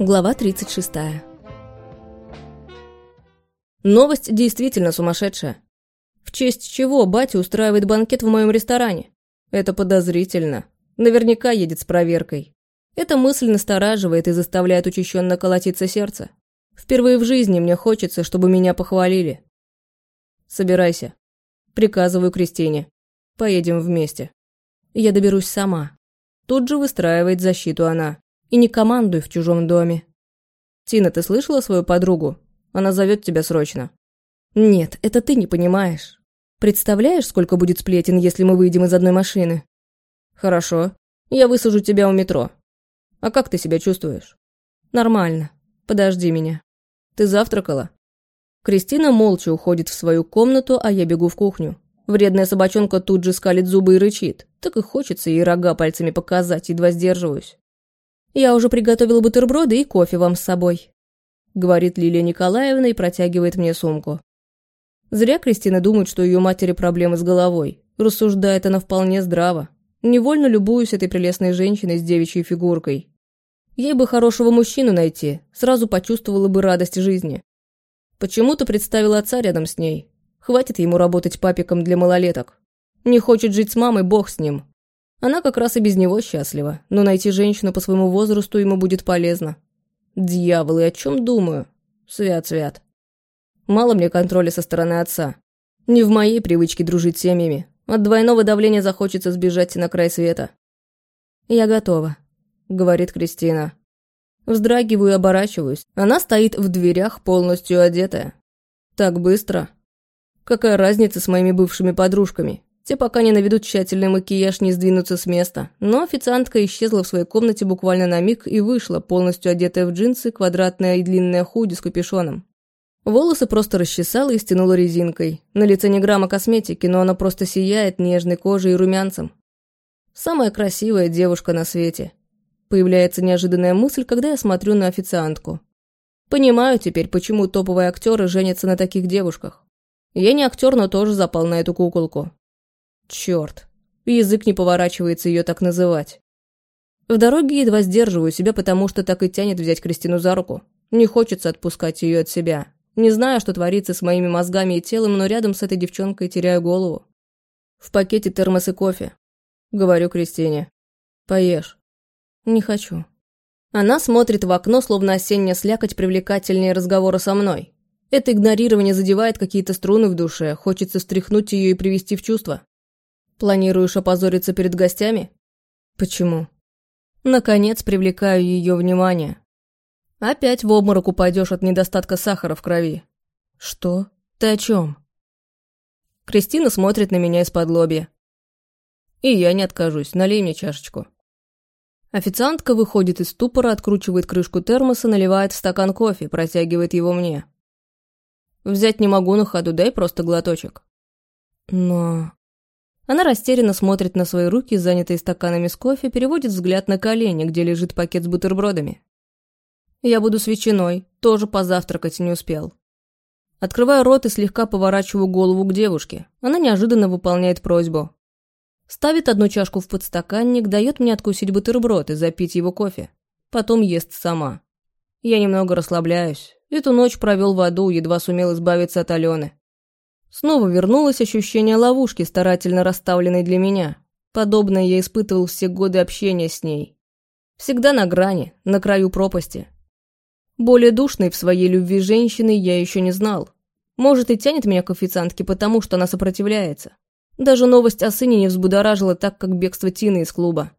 Глава 36. Новость действительно сумасшедшая. В честь чего батя устраивает банкет в моем ресторане? Это подозрительно. Наверняка едет с проверкой. Эта мысль настораживает и заставляет учащенно колотиться сердце. Впервые в жизни мне хочется, чтобы меня похвалили. Собирайся. Приказываю Кристине. Поедем вместе. Я доберусь сама. Тут же выстраивает защиту она. И не командуй в чужом доме. Тина, ты слышала свою подругу? Она зовет тебя срочно. Нет, это ты не понимаешь. Представляешь, сколько будет сплетен, если мы выйдем из одной машины? Хорошо. Я высажу тебя у метро. А как ты себя чувствуешь? Нормально. Подожди меня. Ты завтракала? Кристина молча уходит в свою комнату, а я бегу в кухню. Вредная собачонка тут же скалит зубы и рычит. Так и хочется ей рога пальцами показать, едва сдерживаюсь. «Я уже приготовила бутерброды и кофе вам с собой», — говорит Лилия Николаевна и протягивает мне сумку. Зря Кристина думает, что ее матери проблемы с головой. Рассуждает она вполне здраво. Невольно любуюсь этой прелестной женщиной с девичьей фигуркой. Ей бы хорошего мужчину найти, сразу почувствовала бы радость жизни. Почему-то представила отца рядом с ней. Хватит ему работать папиком для малолеток. Не хочет жить с мамой, бог с ним. Она как раз и без него счастлива, но найти женщину по своему возрасту ему будет полезно. Дьяволы, о чем думаю? Свят-свят. Мало мне контроля со стороны отца. Не в моей привычке дружить семьями. От двойного давления захочется сбежать на край света. «Я готова», — говорит Кристина. Вздрагиваю и оборачиваюсь. Она стоит в дверях, полностью одетая. Так быстро. Какая разница с моими бывшими подружками? Те пока не наведут тщательный макияж, не сдвинутся с места. Но официантка исчезла в своей комнате буквально на миг и вышла, полностью одетая в джинсы, квадратное и длинное худи с капюшоном. Волосы просто расчесала и стянула резинкой. На лице не грамма косметики, но она просто сияет нежной кожей и румянцем. Самая красивая девушка на свете. Появляется неожиданная мысль, когда я смотрю на официантку. Понимаю теперь, почему топовые актеры женятся на таких девушках. Я не актер, но тоже запал на эту куколку. Черт, язык не поворачивается ее так называть. В дороге едва сдерживаю себя, потому что так и тянет взять Кристину за руку. Не хочется отпускать ее от себя. Не знаю, что творится с моими мозгами и телом, но рядом с этой девчонкой теряю голову. В пакете термос и кофе. Говорю Кристине. Поешь. Не хочу. Она смотрит в окно, словно осенняя слякоть привлекательнее разговора со мной. Это игнорирование задевает какие-то струны в душе, хочется встряхнуть ее и привести в чувство. Планируешь опозориться перед гостями? Почему? Наконец привлекаю ее внимание. Опять в обморок упадешь от недостатка сахара в крови. Что? Ты о чем? Кристина смотрит на меня из-под лобья. И я не откажусь, налей мне чашечку. Официантка выходит из ступора, откручивает крышку термоса, наливает в стакан кофе, протягивает его мне. Взять не могу на ходу, дай просто глоточек. Но... Она растерянно смотрит на свои руки, занятые стаканами с кофе, переводит взгляд на колени, где лежит пакет с бутербродами. Я буду с ветчиной, тоже позавтракать не успел. Открываю рот и слегка поворачиваю голову к девушке. Она неожиданно выполняет просьбу. Ставит одну чашку в подстаканник, дает мне откусить бутерброд и запить его кофе. Потом ест сама. Я немного расслабляюсь. Эту ночь провел в аду, едва сумел избавиться от Алены. Снова вернулось ощущение ловушки, старательно расставленной для меня. Подобное я испытывал все годы общения с ней. Всегда на грани, на краю пропасти. Более душной в своей любви женщины я еще не знал. Может, и тянет меня к официантке потому, что она сопротивляется. Даже новость о сыне не взбудоражила так, как бегство Тины из клуба.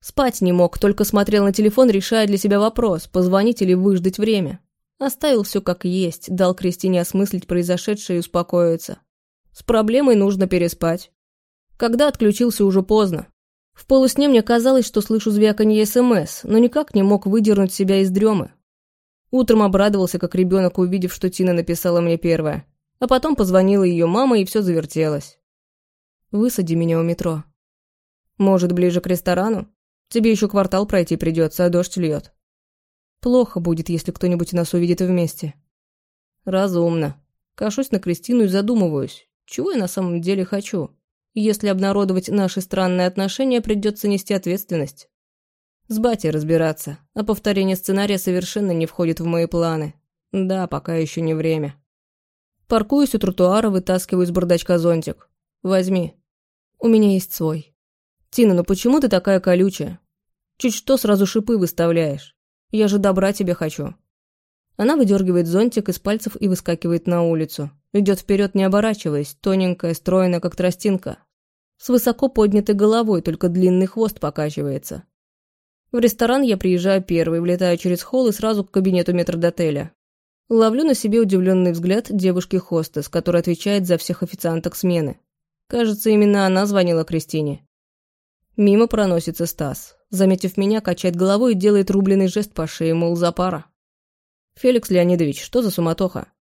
Спать не мог, только смотрел на телефон, решая для себя вопрос, позвонить или выждать время. Оставил все как есть, дал Кристине осмыслить произошедшее и успокоиться. С проблемой нужно переспать. Когда отключился уже поздно. В полусне мне казалось, что слышу звяканье СМС, но никак не мог выдернуть себя из дремы. Утром обрадовался, как ребенок, увидев, что Тина написала мне первое. А потом позвонила ее мама, и все завертелось. «Высади меня у метро». «Может, ближе к ресторану? Тебе еще квартал пройти придется, а дождь льет». Плохо будет, если кто-нибудь нас увидит вместе. Разумно. Кашусь на Кристину и задумываюсь, чего я на самом деле хочу. Если обнародовать наши странные отношения, придется нести ответственность. С батей разбираться, а повторение сценария совершенно не входит в мои планы. Да, пока еще не время. Паркуюсь у тротуара, вытаскиваю из бардачка зонтик. Возьми. У меня есть свой. Тина, ну почему ты такая колючая? Чуть что сразу шипы выставляешь. Я же добра тебе хочу. Она выдергивает зонтик из пальцев и выскакивает на улицу. Идет вперед, не оборачиваясь, тоненькая, стройная, как тростинка. С высоко поднятой головой, только длинный хвост покачивается. В ресторан я приезжаю первый, влетаю через холл и сразу к кабинету метрдотеля. Ловлю на себе удивленный взгляд девушки-хостес, которая отвечает за всех официанток смены. Кажется, именно она звонила Кристине. Мимо проносится Стас. Заметив меня, качает головой и делает рубленый жест по шее, мол, за пара. «Феликс Леонидович, что за суматоха?»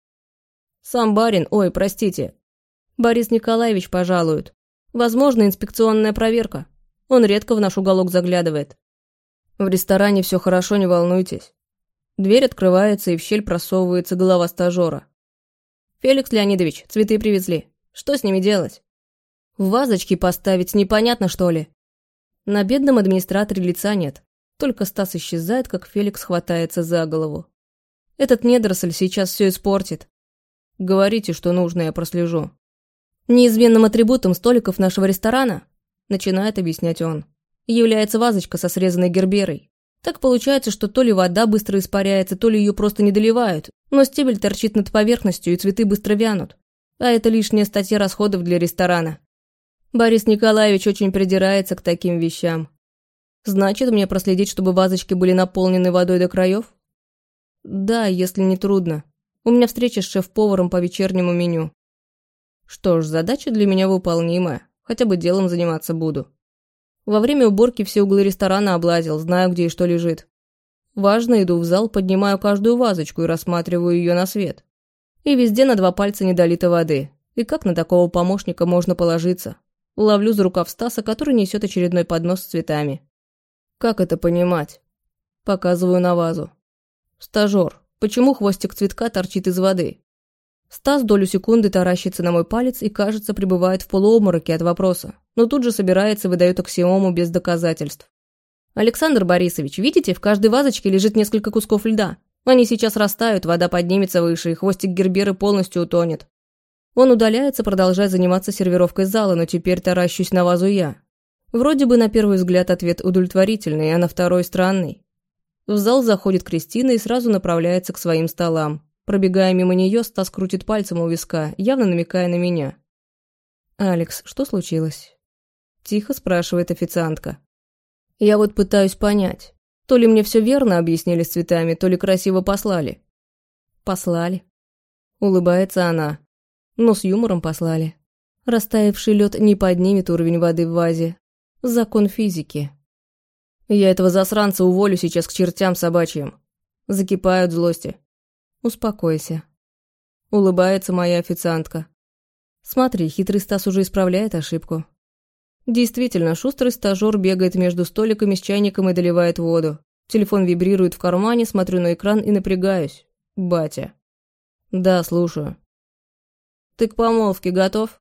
«Сам барин, ой, простите. Борис Николаевич пожалует. Возможно, инспекционная проверка. Он редко в наш уголок заглядывает. В ресторане все хорошо, не волнуйтесь. Дверь открывается, и в щель просовывается голова стажера. «Феликс Леонидович, цветы привезли. Что с ними делать?» «В вазочки поставить непонятно, что ли?» На бедном администраторе лица нет. Только Стас исчезает, как Феликс хватается за голову. Этот недоросль сейчас все испортит. Говорите, что нужно, я прослежу. Неизменным атрибутом столиков нашего ресторана, начинает объяснять он, является вазочка со срезанной герберой. Так получается, что то ли вода быстро испаряется, то ли ее просто не доливают, но стебель торчит над поверхностью, и цветы быстро вянут. А это лишняя статья расходов для ресторана. Борис Николаевич очень придирается к таким вещам. Значит, мне проследить, чтобы вазочки были наполнены водой до краев? Да, если не трудно. У меня встреча с шеф-поваром по вечернему меню. Что ж, задача для меня выполнимая. Хотя бы делом заниматься буду. Во время уборки все углы ресторана облазил, знаю, где и что лежит. Важно, иду в зал, поднимаю каждую вазочку и рассматриваю ее на свет. И везде на два пальца не долито воды. И как на такого помощника можно положиться? Ловлю за рукав Стаса, который несет очередной поднос с цветами. Как это понимать? Показываю на вазу. Стажер, почему хвостик цветка торчит из воды? Стас долю секунды таращится на мой палец и, кажется, пребывает в полуобмороке от вопроса, но тут же собирается и выдает аксиому без доказательств. «Александр Борисович, видите, в каждой вазочке лежит несколько кусков льда. Они сейчас растают, вода поднимется выше, и хвостик Герберы полностью утонет». Он удаляется, продолжая заниматься сервировкой зала, но теперь таращусь на вазу я. Вроде бы на первый взгляд ответ удовлетворительный, а на второй странный. В зал заходит Кристина и сразу направляется к своим столам. Пробегая мимо нее, Стас крутит пальцем у виска, явно намекая на меня. «Алекс, что случилось?» Тихо спрашивает официантка. «Я вот пытаюсь понять, то ли мне все верно объяснили с цветами, то ли красиво послали». «Послали». Улыбается она. Но с юмором послали. Растаявший лед не поднимет уровень воды в вазе. Закон физики. Я этого засранца уволю сейчас к чертям собачьим. Закипают злости. Успокойся. Улыбается моя официантка. Смотри, хитрый Стас уже исправляет ошибку. Действительно, шустрый стажер бегает между столиками с чайником и доливает воду. Телефон вибрирует в кармане, смотрю на экран и напрягаюсь. Батя. Да, слушаю. Ты к помолвке готов?